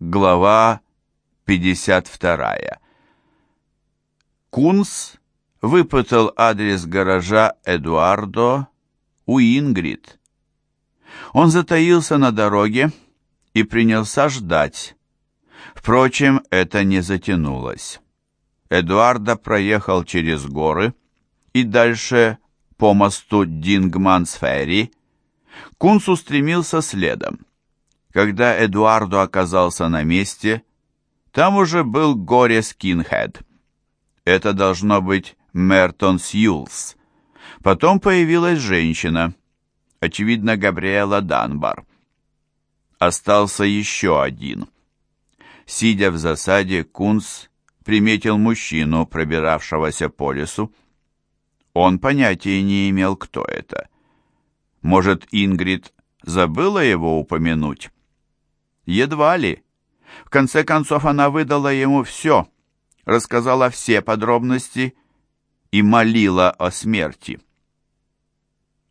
Глава 52. Кунс выпытал адрес гаража Эдуардо у Ингрид. Он затаился на дороге и принялся ждать. Впрочем, это не затянулось. Эдуардо проехал через горы и дальше по мосту Дингмансферри. Кунс устремился следом. Когда Эдуардо оказался на месте, там уже был горе-скинхед. Это должно быть Мертон Сьюлс. Потом появилась женщина, очевидно, Габриэла Данбар. Остался еще один. Сидя в засаде, Кунс приметил мужчину, пробиравшегося по лесу. Он понятия не имел, кто это. Может, Ингрид забыла его упомянуть? Едва ли. В конце концов, она выдала ему все, рассказала все подробности и молила о смерти.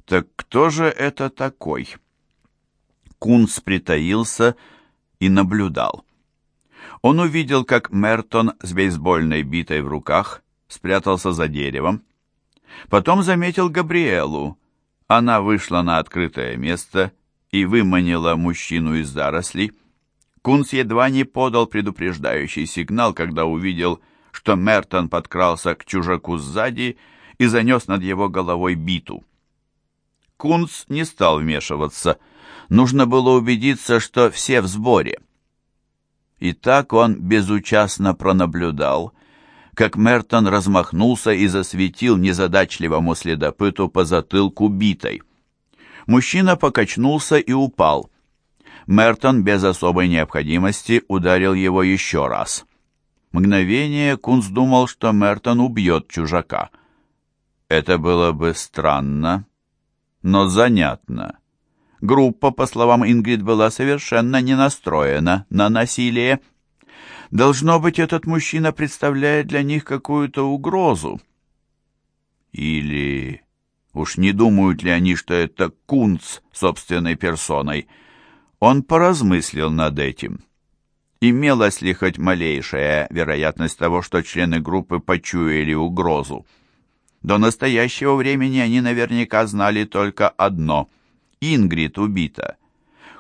Так кто же это такой? Кунс притаился и наблюдал. Он увидел, как Мертон с бейсбольной битой в руках спрятался за деревом. Потом заметил Габриэлу. Она вышла на открытое место и выманила мужчину из зарослей. Кунс едва не подал предупреждающий сигнал, когда увидел, что Мертон подкрался к чужаку сзади и занес над его головой биту. Кунс не стал вмешиваться. Нужно было убедиться, что все в сборе. И так он безучастно пронаблюдал, как Мертон размахнулся и засветил незадачливому следопыту по затылку битой. Мужчина покачнулся и упал — Мертон без особой необходимости ударил его еще раз. Мгновение Кунс думал, что Мертон убьет чужака. Это было бы странно, но занятно. Группа, по словам Ингрид, была совершенно не настроена на насилие. Должно быть, этот мужчина представляет для них какую-то угрозу. Или уж не думают ли они, что это Кунц собственной персоной — он поразмыслил над этим. Имелась ли хоть малейшая вероятность того, что члены группы почуяли угрозу? До настоящего времени они наверняка знали только одно — Ингрид убита.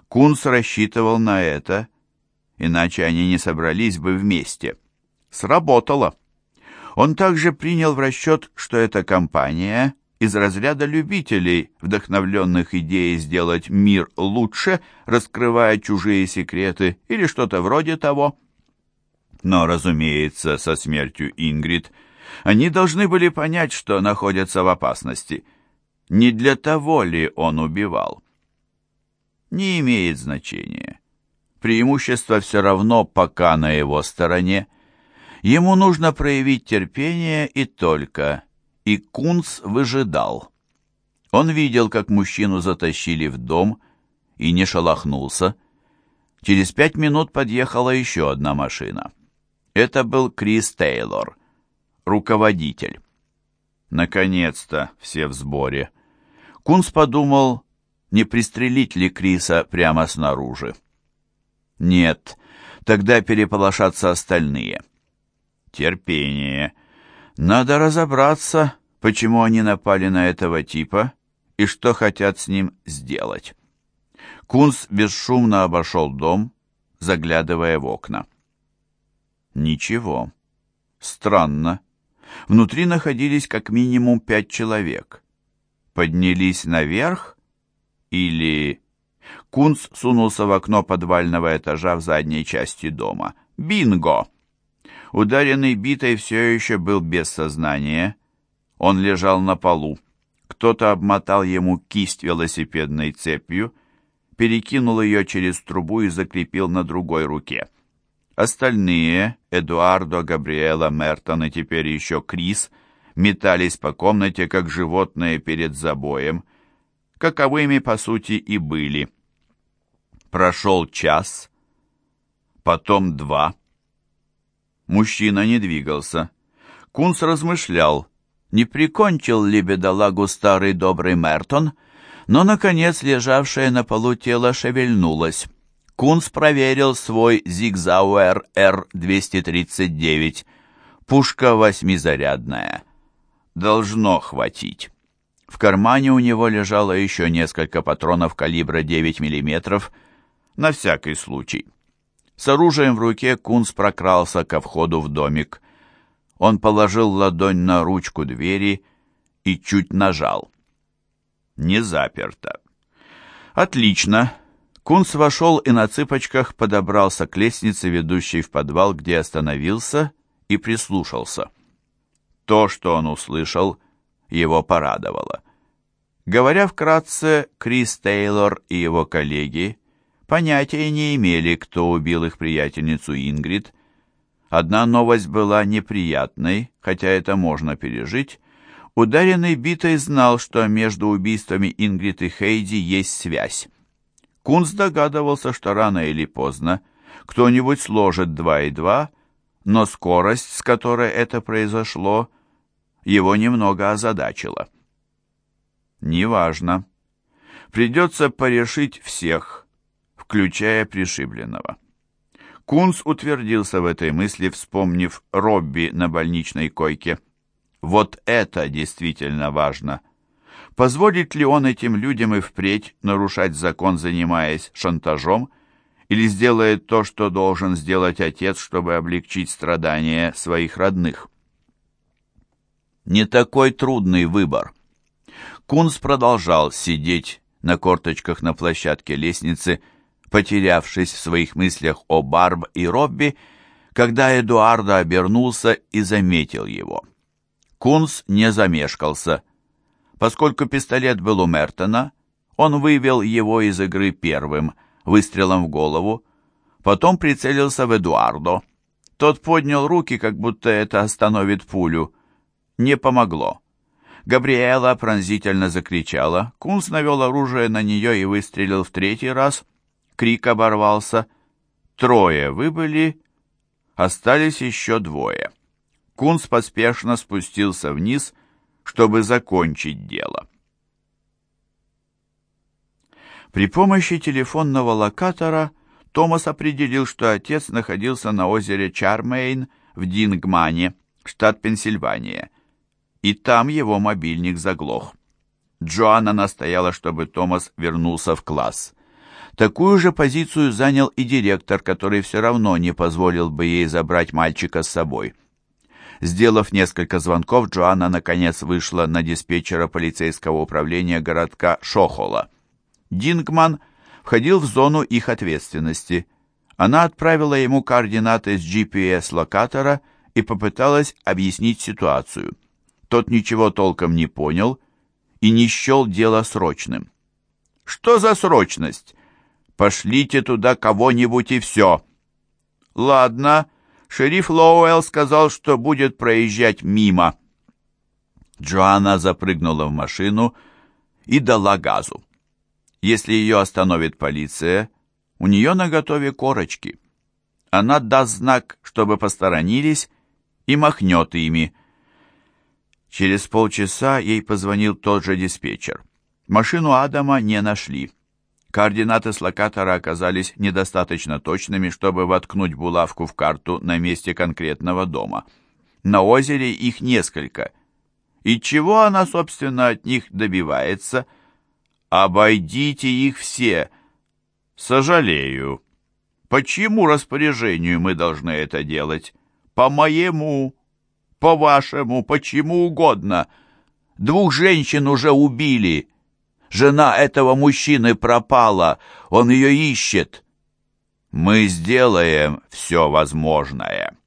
Кунс рассчитывал на это, иначе они не собрались бы вместе. Сработало. Он также принял в расчет, что эта компания из разряда любителей, вдохновленных идеей сделать мир лучше, раскрывая чужие секреты или что-то вроде того. Но, разумеется, со смертью Ингрид они должны были понять, что находятся в опасности. Не для того ли он убивал? Не имеет значения. Преимущество все равно пока на его стороне. Ему нужно проявить терпение и только – и Кунц выжидал. Он видел, как мужчину затащили в дом и не шелохнулся. Через пять минут подъехала еще одна машина. Это был Крис Тейлор, руководитель. Наконец-то все в сборе. Кунс подумал, не пристрелить ли Криса прямо снаружи. Нет, тогда переполошатся остальные. Терпение. Надо разобраться, почему они напали на этого типа и что хотят с ним сделать. Кунс бесшумно обошел дом, заглядывая в окна. Ничего. Странно. Внутри находились как минимум пять человек. Поднялись наверх или... Кунс сунулся в окно подвального этажа в задней части дома. Бинго! Ударенный битой все еще был без сознания. Он лежал на полу. Кто-то обмотал ему кисть велосипедной цепью, перекинул ее через трубу и закрепил на другой руке. Остальные, Эдуардо, Габриэла, Мертон и теперь еще Крис, метались по комнате, как животные перед забоем, каковыми, по сути, и были. Прошел час, потом два — Мужчина не двигался. Кунс размышлял, не прикончил ли бедолагу старый добрый Мертон, но, наконец, лежавшее на полу тело шевельнулось. Кунс проверил свой Зигзауэр Р-239. Пушка восьмизарядная. Должно хватить. В кармане у него лежало еще несколько патронов калибра 9 мм, на всякий случай. С оружием в руке Кунс прокрался ко входу в домик. Он положил ладонь на ручку двери и чуть нажал. Не заперто. Отлично. Кунс вошел и на цыпочках подобрался к лестнице, ведущей в подвал, где остановился и прислушался. То, что он услышал, его порадовало. Говоря вкратце, Крис Тейлор и его коллеги понятия не имели, кто убил их приятельницу Ингрид. Одна новость была неприятной, хотя это можно пережить. Ударенный битой знал, что между убийствами Ингрид и Хейди есть связь. Кунс догадывался, что рано или поздно кто-нибудь сложит два и два, но скорость, с которой это произошло, его немного озадачила. Неважно. Придется порешить всех, включая пришибленного. Кунс утвердился в этой мысли, вспомнив Робби на больничной койке. Вот это действительно важно. Позволит ли он этим людям и впредь нарушать закон, занимаясь шантажом, или сделает то, что должен сделать отец, чтобы облегчить страдания своих родных? Не такой трудный выбор. Кунс продолжал сидеть на корточках на площадке лестницы, потерявшись в своих мыслях о Барб и Робби, когда Эдуардо обернулся и заметил его. Кунс не замешкался. Поскольку пистолет был у Мертона, он вывел его из игры первым, выстрелом в голову, потом прицелился в Эдуардо. Тот поднял руки, как будто это остановит пулю. Не помогло. Габриэла пронзительно закричала. Кунс навел оружие на нее и выстрелил в третий раз — Крик оборвался. Трое выбыли, остались еще двое. Кунс поспешно спустился вниз, чтобы закончить дело. При помощи телефонного локатора Томас определил, что отец находился на озере Чармейн в Дингмане, штат Пенсильвания, и там его мобильник заглох. Джоанна настояла, чтобы Томас вернулся в класс. Такую же позицию занял и директор, который все равно не позволил бы ей забрать мальчика с собой. Сделав несколько звонков, Джоанна наконец вышла на диспетчера полицейского управления городка Шохола. Дингман входил в зону их ответственности. Она отправила ему координаты с GPS-локатора и попыталась объяснить ситуацию. Тот ничего толком не понял и не счел дело срочным. «Что за срочность?» Пошлите туда кого-нибудь и все. Ладно, шериф Лоуэлл сказал, что будет проезжать мимо. Джоанна запрыгнула в машину и дала газу. Если ее остановит полиция, у нее наготове корочки. Она даст знак, чтобы посторонились, и махнет ими. Через полчаса ей позвонил тот же диспетчер. Машину Адама не нашли. Координаты с локатора оказались недостаточно точными, чтобы воткнуть булавку в карту на месте конкретного дома. На озере их несколько. И чего она, собственно, от них добивается? Обойдите их все. Сожалею. По чьему распоряжению мы должны это делать? По моему, по вашему, почему угодно. Двух женщин уже убили. Жена этого мужчины пропала, он ее ищет. Мы сделаем все возможное».